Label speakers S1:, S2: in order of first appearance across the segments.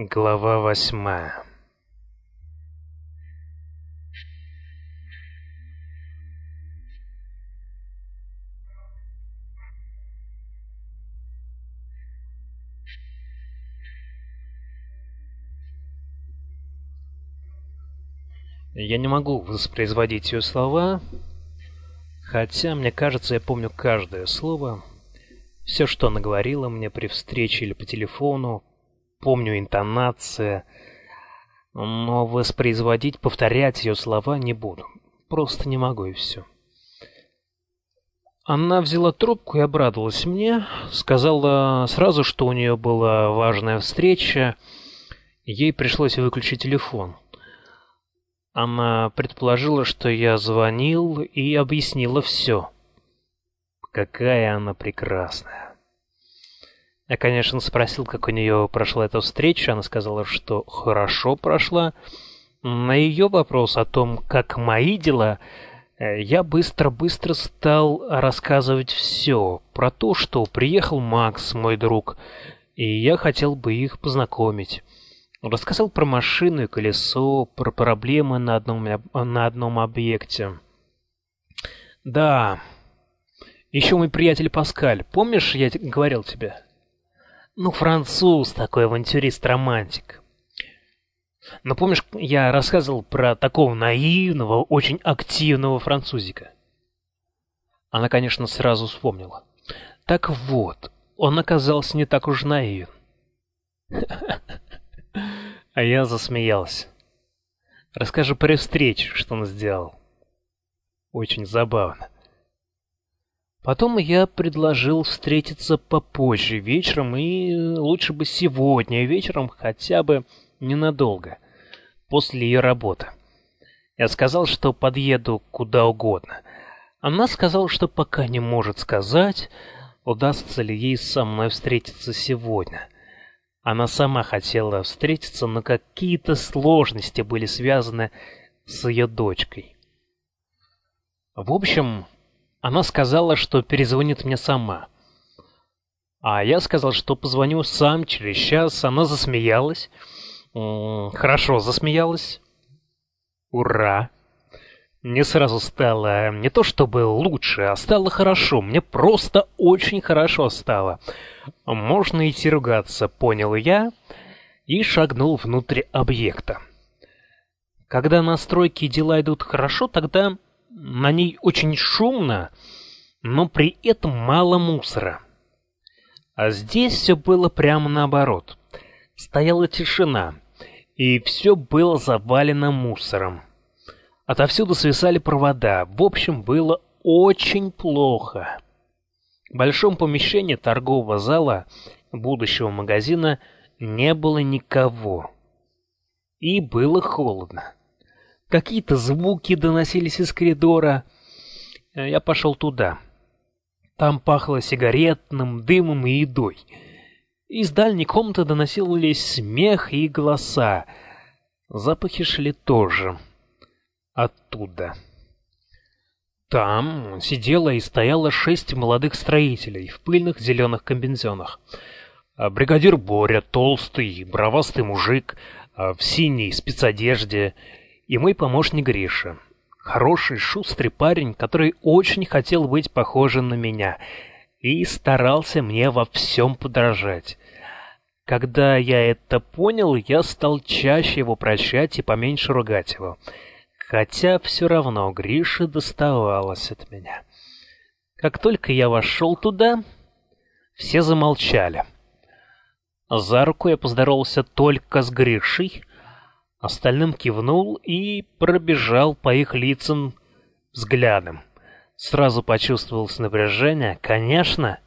S1: Глава восьмая Я не могу воспроизводить ее слова, хотя, мне кажется, я помню каждое слово. Все, что она говорила мне при встрече или по телефону, помню интонация, но воспроизводить, повторять ее слова не буду. Просто не могу и все. Она взяла трубку и обрадовалась мне, сказала сразу, что у нее была важная встреча, ей пришлось выключить телефон. Она предположила, что я звонил, и объяснила все. Какая она прекрасная. Я, конечно, спросил, как у нее прошла эта встреча. Она сказала, что хорошо прошла. На ее вопрос о том, как мои дела, я быстро-быстро стал рассказывать все про то, что приехал Макс, мой друг, и я хотел бы их познакомить. Рассказал про машину и колесо, про проблемы на одном, на одном объекте. Да, еще мой приятель Паскаль, помнишь, я говорил тебе? Ну, француз такой авантюрист-романтик. Но помнишь, я рассказывал про такого наивного, очень активного французика? Она, конечно, сразу вспомнила. Так вот, он оказался не так уж наивен. А я засмеялся. Расскажи про встречу, что он сделал. Очень забавно. Потом я предложил встретиться попозже вечером, и лучше бы сегодня вечером, хотя бы ненадолго, после ее работы. Я сказал, что подъеду куда угодно. Она сказала, что пока не может сказать, удастся ли ей со мной встретиться сегодня. Она сама хотела встретиться, но какие-то сложности были связаны с ее дочкой. В общем, она сказала, что перезвонит мне сама. А я сказал, что позвоню сам через час. Она засмеялась. Хорошо засмеялась. Ура! Мне сразу стало не то чтобы лучше, а стало хорошо. Мне просто очень хорошо стало. Можно идти ругаться, понял я, и шагнул внутрь объекта. Когда на стройке дела идут хорошо, тогда на ней очень шумно, но при этом мало мусора. А здесь все было прямо наоборот. Стояла тишина, и все было завалено мусором. Отовсюду свисали провода. В общем, было очень плохо. В большом помещении торгового зала будущего магазина не было никого. И было холодно. Какие-то звуки доносились из коридора. Я пошел туда. Там пахло сигаретным дымом и едой. Из дальней комнаты доносились смех и голоса. Запахи шли тоже оттуда. Там сидело и стояло шесть молодых строителей в пыльных зеленых комбинезонах. А бригадир Боря, толстый, бровастый мужик, а в синей спецодежде, и мой помощник Гриша. Хороший, шустрый парень, который очень хотел быть похожим на меня и старался мне во всем подражать. Когда я это понял, я стал чаще его прощать и поменьше ругать его хотя все равно Грише доставалось от меня. Как только я вошел туда, все замолчали. За руку я поздоровался только с Гришей, остальным кивнул и пробежал по их лицам взглядом. Сразу почувствовалось напряжение. Конечно,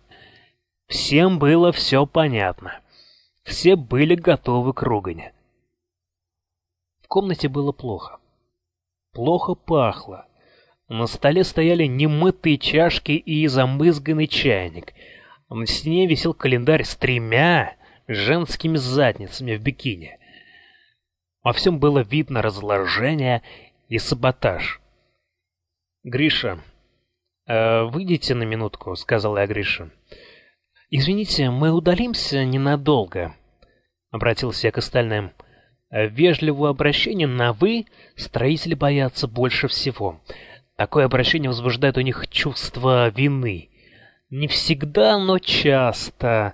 S1: всем было все понятно. Все были готовы к ругани. В комнате было плохо плохо пахло. На столе стояли немытые чашки и замызганный чайник. На стене висел календарь с тремя женскими задницами в бикини. Во всем было видно разложение и саботаж. «Гриша, э, выйдите на минутку», — сказал я Грише. «Извините, мы удалимся ненадолго. Обратился я к остальным. Вежливого обращения на «вы» строители боятся больше всего. Такое обращение возбуждает у них чувство вины. Не всегда, но часто.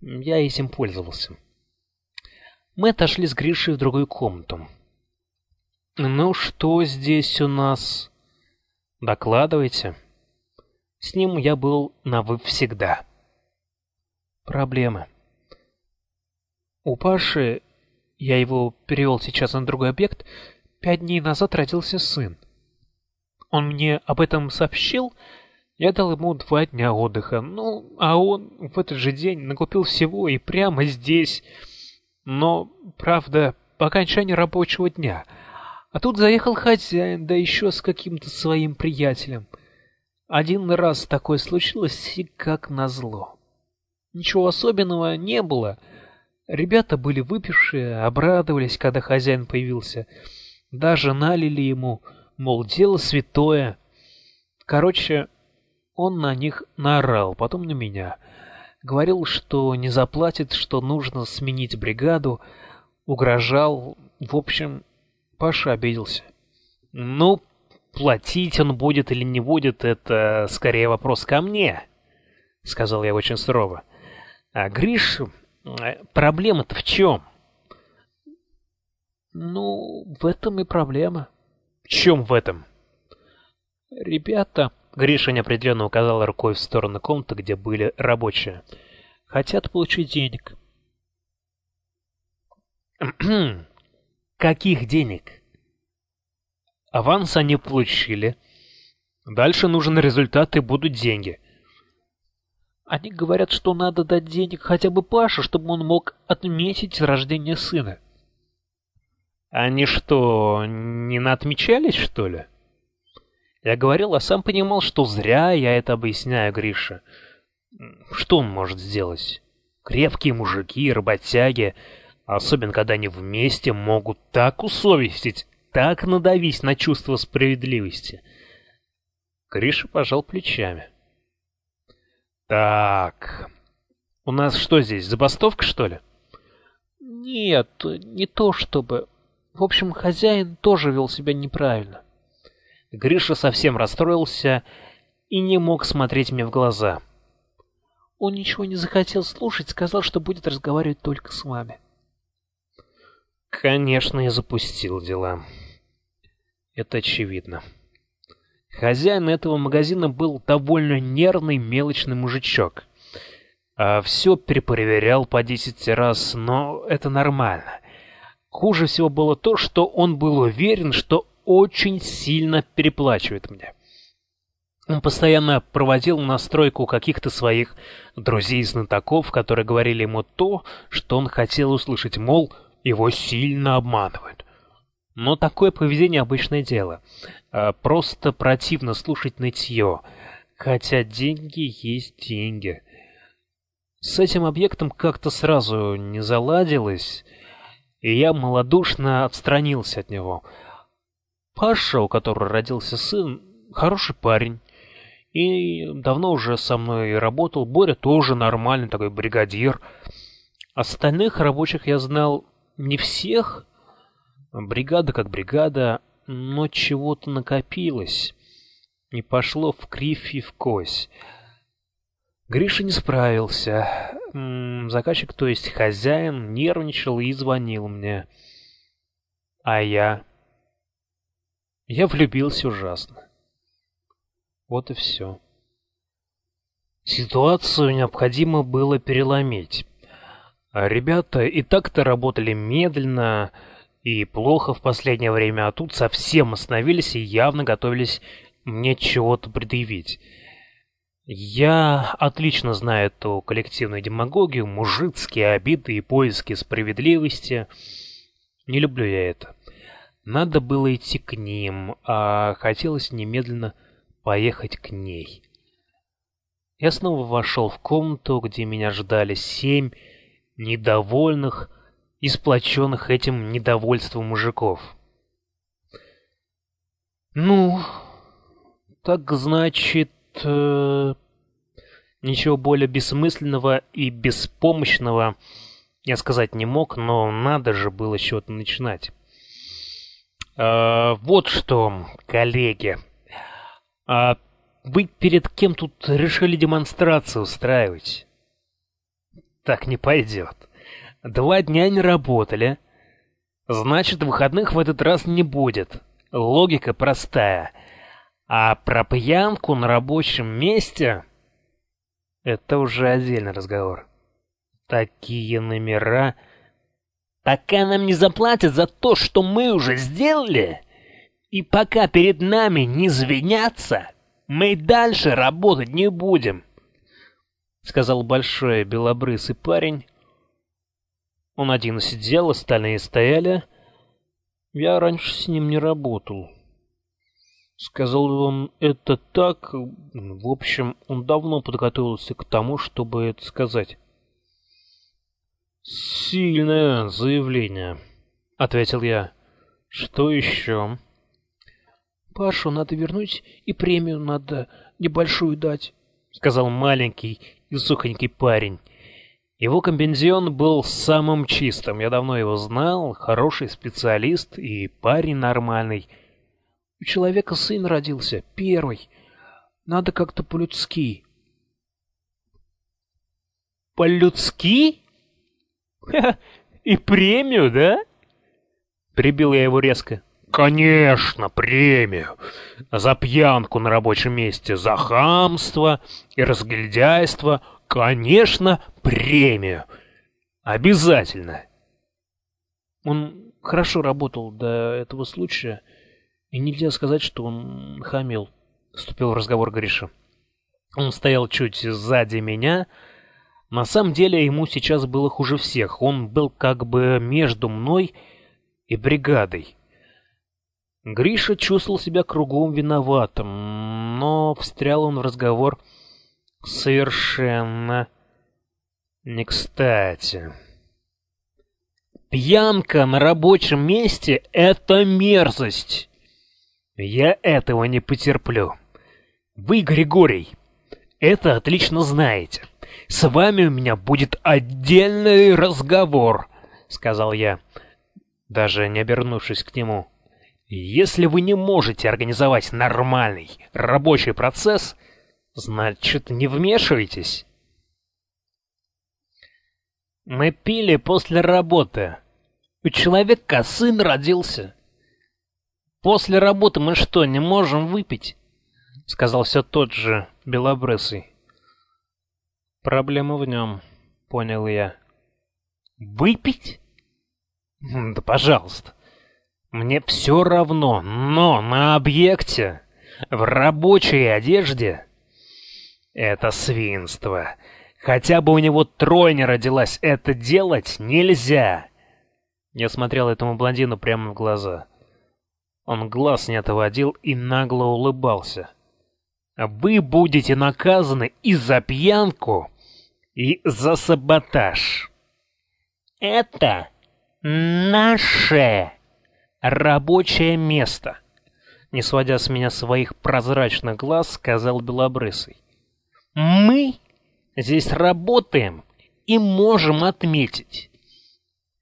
S1: Я этим пользовался. Мы отошли с Гришей в другую комнату. «Ну, что здесь у нас?» «Докладывайте». С ним я был на «вы» всегда. Проблемы. У Паши, я его перевел сейчас на другой объект, пять дней назад родился сын. Он мне об этом сообщил, я дал ему два дня отдыха, ну, а он в этот же день накупил всего и прямо здесь. Но, правда, по окончании рабочего дня. А тут заехал хозяин, да еще с каким-то своим приятелем. Один раз такое случилось, и как назло. Ничего особенного не было. Ребята были выпившие, обрадовались, когда хозяин появился. Даже налили ему, мол, дело святое. Короче, он на них наорал, потом на меня. Говорил, что не заплатит, что нужно сменить бригаду. Угрожал. В общем, Паша обиделся. Ну, Платить он будет или не будет, это скорее вопрос ко мне, — сказал я очень сурово. А Гриш, проблема-то в чем? Ну, в этом и проблема. В чем в этом? Ребята, Гриша неопределенно указал рукой в сторону комнаты, где были рабочие, хотят получить денег. Каких денег? Аванс они получили. Дальше нужен результат и будут деньги. Они говорят, что надо дать денег хотя бы Паше, чтобы он мог отметить рождение сына. Они что, не наотмечались, что ли? Я говорил, а сам понимал, что зря я это объясняю Грише. Что он может сделать? Крепкие мужики, работяги, особенно когда они вместе, могут так усовестить так надавись на чувство справедливости. Гриша пожал плечами. Так, у нас что здесь, забастовка, что ли? Нет, не то чтобы. В общем, хозяин тоже вел себя неправильно. Гриша совсем расстроился и не мог смотреть мне в глаза. Он ничего не захотел слушать, сказал, что будет разговаривать только с вами. Конечно, я запустил дела. Это очевидно. Хозяин этого магазина был довольно нервный, мелочный мужичок. А все перепроверял по десять раз, но это нормально. Хуже всего было то, что он был уверен, что очень сильно переплачивает мне. Он постоянно проводил настройку каких-то своих друзей-знатоков, которые говорили ему то, что он хотел услышать, мол, его сильно обманывают. Но такое поведение обычное дело. А, просто противно слушать нытье. Хотя деньги есть деньги. С этим объектом как-то сразу не заладилось, и я малодушно отстранился от него. Паша, у которого родился сын, хороший парень. И давно уже со мной работал. Боря тоже нормальный такой бригадир. Остальных рабочих я знал не всех, Бригада как бригада, но чего-то накопилось. Не пошло в кривь и в кось. Гриша не справился. Заказчик, то есть хозяин, нервничал и звонил мне. А я... Я влюбился ужасно. Вот и все. Ситуацию необходимо было переломить. Ребята и так-то работали медленно, и плохо в последнее время, а тут совсем остановились и явно готовились мне чего-то предъявить. Я отлично знаю эту коллективную демагогию, мужицкие обиды и поиски справедливости. Не люблю я это. Надо было идти к ним, а хотелось немедленно поехать к ней. Я снова вошел в комнату, где меня ждали семь недовольных, и этим недовольством мужиков. «Ну, так значит...» э, Ничего более бессмысленного и беспомощного Я сказать не мог, но надо же было с чего-то начинать. А, вот что, коллеги. А вы перед кем тут решили демонстрацию устраивать? Так не пойдет. Два дня не работали. Значит, выходных в этот раз не будет. Логика простая. А про пьянку на рабочем месте — это уже отдельный разговор. Такие номера... Пока нам не заплатят за то, что мы уже сделали, и пока перед нами не звенятся, мы дальше работать не будем, — сказал большой белобрысый парень. Он один сидел, остальные стояли. Я раньше с ним не работал. Сказал он это так... В общем, он давно подготовился к тому, чтобы это сказать. «Сильное заявление», — ответил я. «Что еще?»
S2: «Пашу надо вернуть и премию надо небольшую дать», —
S1: сказал маленький и сухонький парень. Его комбинезон был самым чистым, я давно его знал, хороший специалист и парень нормальный.
S2: У человека сын родился, первый. Надо как-то по-людски.
S1: «По-людски?» И премию, да? Прибил я его резко. Конечно, премию. За пьянку на рабочем месте, за хамство и разглядяйство, конечно, премию. Обязательно.
S2: Он хорошо работал до этого случая, и нельзя сказать, что он хамил. Вступил в разговор Гриша.
S1: Он стоял чуть сзади меня, на самом деле ему сейчас было хуже всех. Он был как бы между мной и бригадой. Гриша чувствовал себя кругом виноватым, но встрял он в разговор совершенно не кстати. Пьянка на рабочем месте — это мерзость. Я этого не потерплю. Вы, Григорий, это отлично знаете. С вами у меня будет отдельный разговор, сказал я, даже не обернувшись к нему. Если вы не можете организовать нормальный рабочий процесс, значит, не вмешивайтесь. Мы пили после работы. У человека сын родился. После работы мы что, не можем выпить? Сказал все тот же белобрысый.
S2: Проблема в нем, понял я.
S1: Выпить? Да пожалуйста. Мне все равно, но на объекте, в рабочей одежде, это свинство. Хотя бы у него тройня родилась, это делать нельзя. Я смотрел этому блондину прямо в глаза. Он глаз не отводил и нагло улыбался. Вы будете наказаны и за пьянку, и за саботаж. Это наше рабочее место. Не сводя с меня своих прозрачных глаз, сказал Белобрысый. Мы здесь работаем и можем отметить.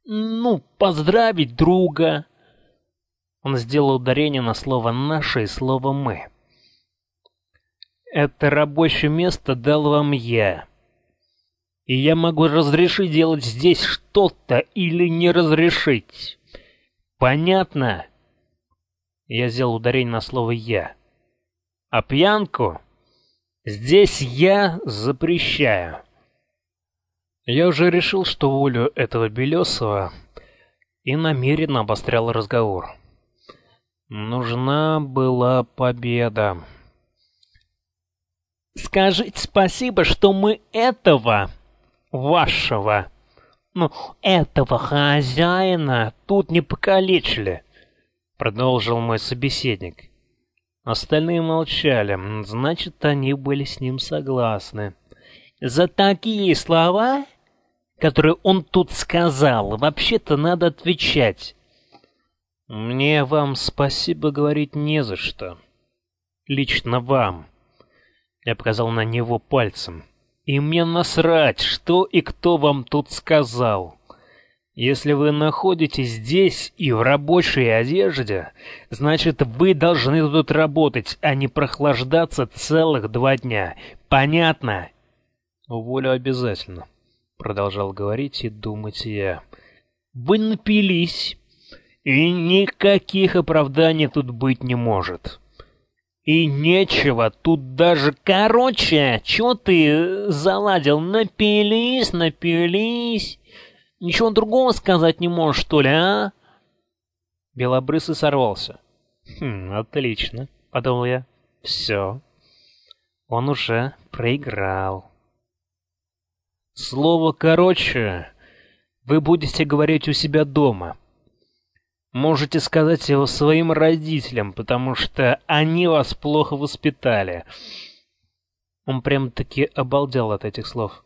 S1: Ну, поздравить друга. Он сделал ударение на слово «наше» и слово «мы». Это рабочее место дал вам я. И я могу разрешить делать здесь что-то или не разрешить. Понятно? Я сделал ударение на слово «я». А пьянку здесь я запрещаю. Я уже решил, что волю этого Белесова и намеренно обострял разговор. Нужна была победа. Скажите спасибо, что мы этого, вашего, ну, этого хозяина тут не покалечили, продолжил мой собеседник. Остальные молчали, значит, они были с ним согласны. За такие слова, которые он тут сказал, вообще-то надо отвечать. Мне вам спасибо говорить не за что. Лично вам. Я показал на него пальцем. И мне насрать, что и кто вам тут сказал. Если вы находитесь здесь и в рабочей одежде, значит, вы должны тут работать, а не прохлаждаться целых два дня. Понятно?
S2: Уволю обязательно, продолжал говорить и думать я.
S1: Вы напились, и никаких оправданий тут быть не может. И нечего тут даже... Короче, чё ты заладил? Напились, напились. Ничего другого сказать не можешь, что ли, а?
S2: Белобрысый сорвался.
S1: Хм, отлично, подумал я. Все. Он уже проиграл. Слово «короче» вы будете говорить у себя дома. Можете сказать его своим родителям, потому что они вас плохо воспитали. Он прям-таки обалдел от этих слов.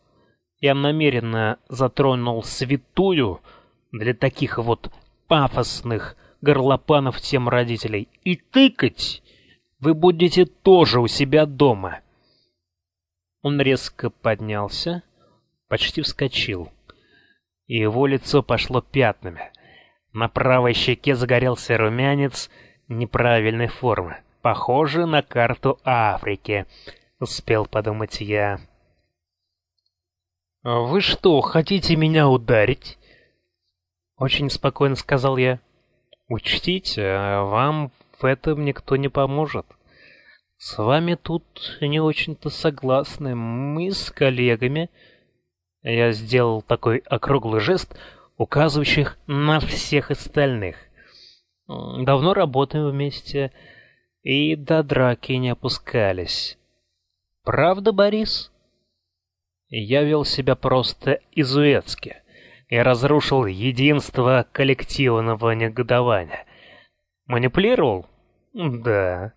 S1: Я намеренно затронул святую для таких вот пафосных горлопанов тем родителей. И тыкать вы будете тоже у себя дома. Он резко поднялся, почти вскочил, и его лицо пошло пятнами. На правой щеке загорелся румянец неправильной формы, похожий на карту Африки, успел подумать я. «Вы что, хотите меня ударить?» Очень спокойно сказал я. «Учтите, вам в этом никто не поможет. С вами тут не очень-то согласны. Мы с коллегами...» Я сделал такой округлый жест, указывающий на всех остальных. Давно работаем вместе и до драки не опускались. Правда, Борис? Я вел себя просто изуэцки и разрушил единство коллективного негодования. Манипулировал? Да.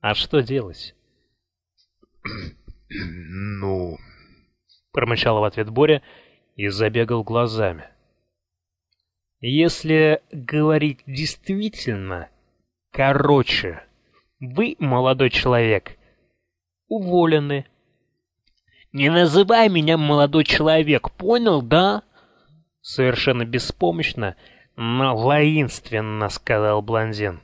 S1: А что делать?
S2: «Ну...»
S1: — промычал в ответ Боря и забегал глазами. «Если говорить действительно, короче, вы, молодой человек, уволены». «Не называй меня молодой человек, понял, да?» Совершенно беспомощно, но воинственно сказал блондин.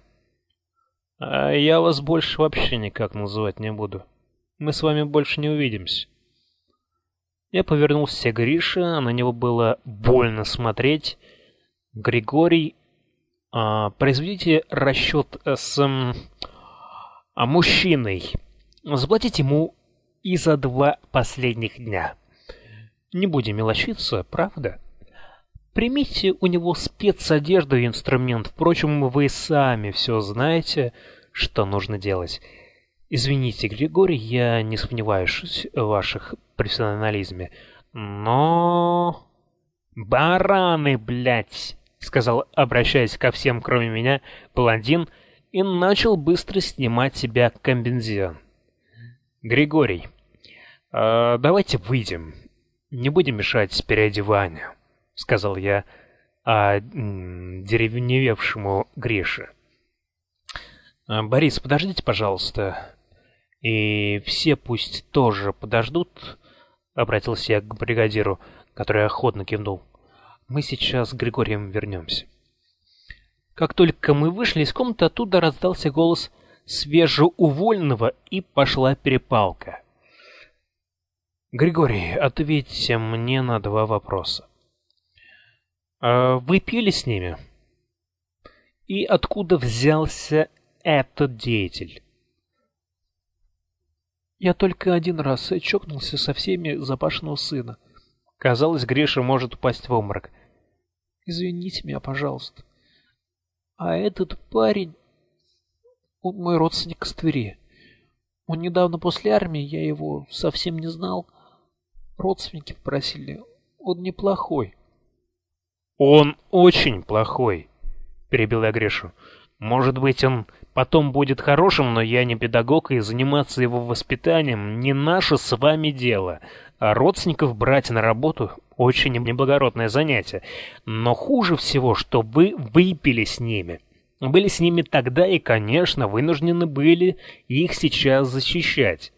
S1: «А я вас больше вообще никак называть не буду. Мы с вами больше не увидимся». Я повернулся к Грише, на него было больно смотреть. Григорий, а, произведите расчет с а, мужчиной. Заплатите ему и за два последних дня. Не будем мелочиться, правда? Примите у него спецодежду и инструмент. Впрочем, вы сами все знаете, что нужно делать. Извините, Григорий, я не сомневаюсь в ваших профессионализме, но... Бараны, блядь, сказал, обращаясь ко всем, кроме меня, блондин, и начал быстро снимать себя комбинезон. Григорий, э, давайте выйдем. Не будем мешать переодеванию, сказал я а, деревневевшему Грише. «А, Борис, подождите, пожалуйста. И все пусть тоже подождут, обратился я к бригадиру, который охотно кивнул. Мы сейчас с Григорием вернемся. Как только мы вышли из комнаты, оттуда раздался голос свежеувольного, и пошла перепалка. Григорий, ответьте мне на два вопроса. А вы пили с ними? И откуда взялся этот деятель? Я только один раз чокнулся со всеми за Пашиного сына. Казалось, Гриша может упасть в обморок. Извините меня, пожалуйста. А этот парень... Он мой родственник из Твери. Он недавно после армии, я его совсем не знал. Родственники попросили. Он неплохой. Он очень плохой, перебил я Гришу. Может быть, он потом будет хорошим, но я не педагог, и заниматься его воспитанием не наше с вами дело. А родственников брать на работу очень неблагородное занятие. Но хуже всего, что вы выпили с ними. Были с ними тогда и, конечно, вынуждены были их сейчас защищать.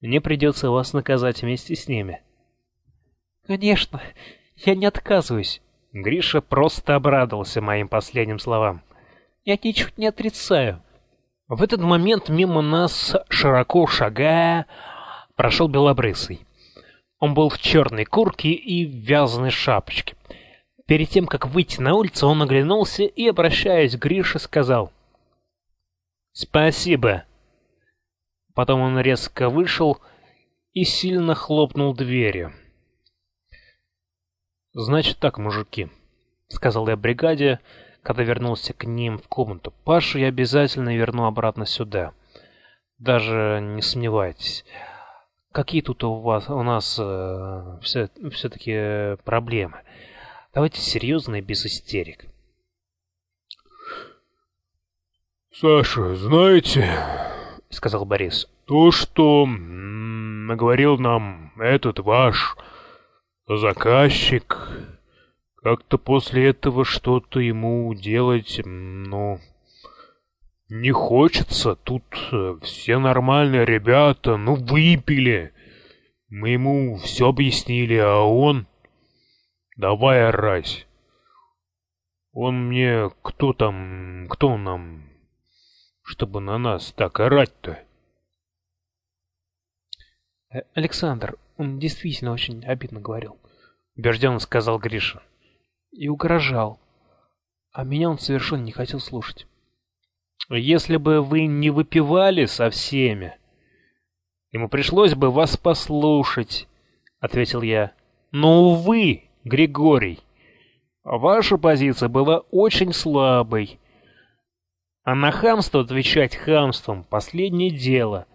S1: Мне придется вас наказать вместе с ними. Конечно, я не отказываюсь, Гриша просто обрадовался моим последним словам.
S2: Я ничуть не отрицаю. В этот момент мимо нас, широко шагая, прошел Белобрысый. Он был в черной куртке и в вязаной шапочке. Перед тем, как выйти на улицу, он оглянулся и, обращаясь к Грише, сказал
S1: «Спасибо». Потом он резко вышел и сильно хлопнул дверью. «Значит так, мужики», — сказал я бригаде, когда вернулся к ним в комнату. «Пашу я обязательно верну обратно сюда. Даже не сомневайтесь. Какие тут у вас, у нас э, все, все-таки проблемы? Давайте серьезно и без истерик».
S3: «Саша, знаете, —
S1: сказал Борис, —
S3: то, что наговорил нам этот ваш заказчик, как-то после этого что-то ему делать, ну, не хочется. Тут э, все нормальные ребята, ну, выпили. Мы ему все объяснили, а он... Давай орать. Он мне... Кто там... Кто нам... Чтобы на нас так орать-то?
S2: Э, Александр, он действительно очень обидно говорил.
S1: Убежденно сказал Гриша.
S2: И угрожал. А меня он совершенно не хотел слушать.
S1: Если бы вы не выпивали со всеми, ему пришлось бы вас послушать, ответил я. Но, увы, Григорий, ваша позиция была очень слабой. А на хамство отвечать хамством — последнее дело.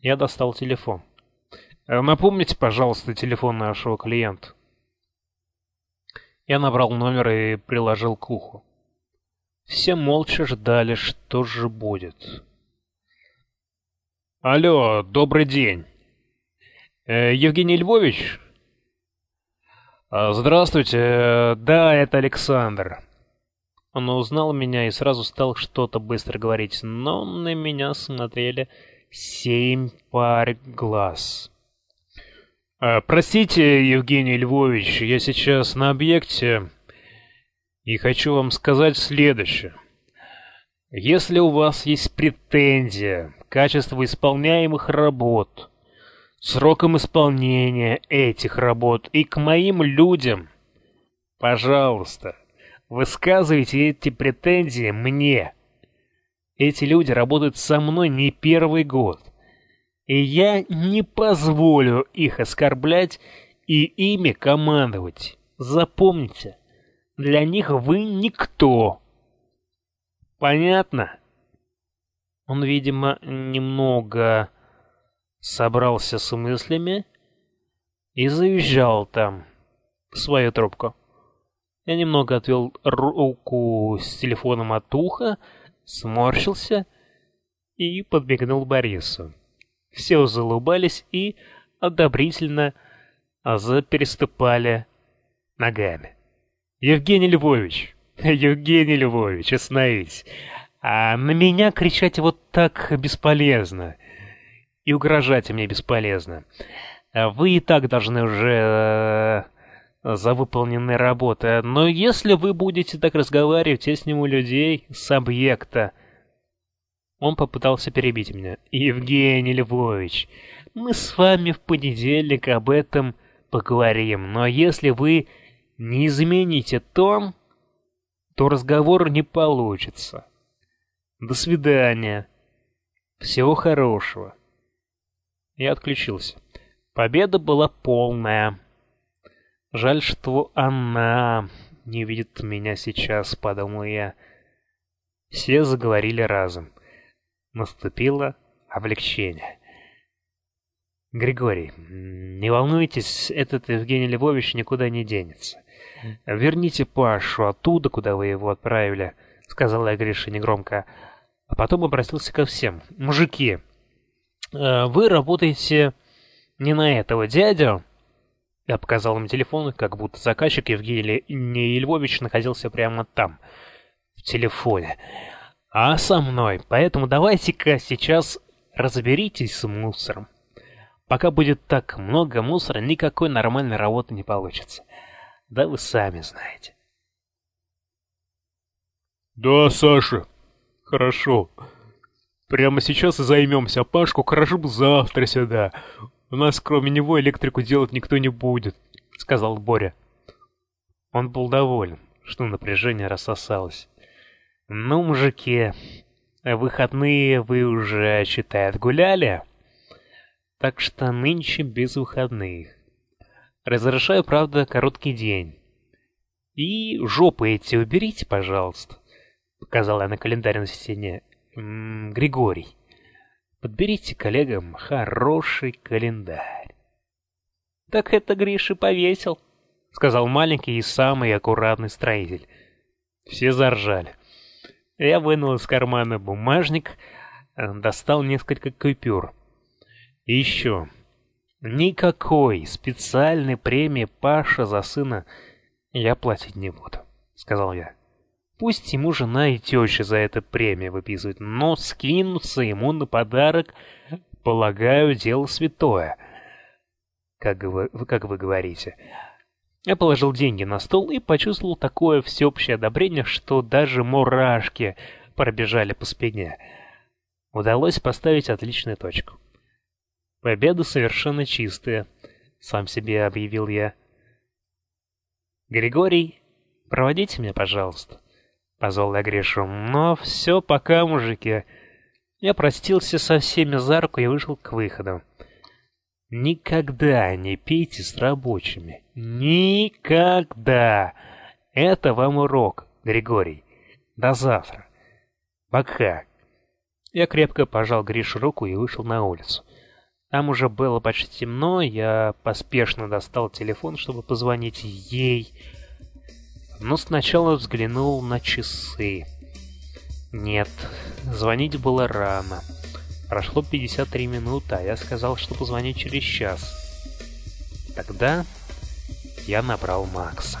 S1: Я достал телефон. Э, напомните, пожалуйста, телефон нашего клиента. Я набрал номер и приложил к уху. Все молча ждали, что же будет. Алло, добрый день. Э, Евгений Львович? А, здравствуйте, да, это Александр. Он узнал меня и сразу стал что-то быстро говорить, но на меня смотрели семь пар глаз. А, простите, Евгений Львович, я сейчас на объекте и хочу вам сказать следующее. Если у вас есть претензия к качеству исполняемых работ, срокам исполнения этих работ и к моим людям, пожалуйста, высказывайте эти претензии мне. Эти люди работают со мной не первый год и я не позволю их оскорблять и ими командовать. Запомните, для них вы никто. Понятно? Он, видимо, немного собрался с мыслями и заезжал там свою трубку. Я немного отвел руку с телефоном от уха, сморщился и подбегнул Борису. Все залыбались и одобрительно запереступали ногами. «Евгений Львович! Евгений Львович, остановись! А на меня кричать вот так бесполезно. И угрожать мне бесполезно. Вы и так должны уже э, за выполненные работы. Но если вы будете так разговаривать, я сниму людей с объекта, он попытался перебить меня. «Евгений Львович, мы с вами в понедельник об этом поговорим, но если вы не измените тон, то разговор не получится. До свидания. Всего хорошего». Я отключился. Победа была полная. Жаль, что она не видит меня сейчас, подумал я. Все заговорили разом. Наступило облегчение. Григорий, не волнуйтесь, этот Евгений Львович никуда не денется. Верните Пашу оттуда, куда вы его отправили, сказала я Грише негромко. А потом обратился ко всем. Мужики, э, вы работаете не на этого дядю, я показал им телефон, как будто заказчик Евгений Львович находился прямо там, в телефоне а со мной. Поэтому давайте-ка сейчас разберитесь с мусором. Пока будет так много мусора, никакой нормальной работы не получится. Да вы сами знаете.
S3: Да, Саша, хорошо. Прямо сейчас и займемся. Пашку хорошо бы завтра сюда. У нас кроме него электрику делать никто не будет, сказал Боря.
S1: Он был доволен, что напряжение рассосалось. Ну, мужики, выходные вы уже, считай, отгуляли? Так что нынче без выходных. Разрешаю, правда, короткий день. И жопы эти уберите, пожалуйста. Показала на календарь на стене. М -м, Григорий, подберите коллегам хороший календарь. Так это Гриша повесил, сказал маленький и самый аккуратный строитель. Все заржали. Я вынул из кармана бумажник, достал несколько купюр. И еще. Никакой специальной премии Паша за сына я платить не буду, сказал я. Пусть ему жена и теща за это премию выписывают, но скинуться ему на подарок, полагаю, дело святое. Как вы, как вы говорите. Я положил деньги на стол и почувствовал такое всеобщее одобрение, что даже мурашки пробежали по спине. Удалось поставить отличную точку. Победа совершенно чистая, сам себе объявил я. Григорий, проводите меня, пожалуйста. — позвал я Гришу. «Но все, пока, мужики». Я простился со всеми за руку и вышел к выходу. Никогда не пейте с рабочими. Никогда. Это вам урок, Григорий. До завтра. Пока. Я крепко пожал Гришу руку и вышел на улицу. Там уже было почти темно, я поспешно достал телефон, чтобы позвонить ей, но сначала взглянул на часы. Нет, звонить было рано. Прошло 53 минуты, а я сказал, что позвоню через час. Тогда я набрал Макса.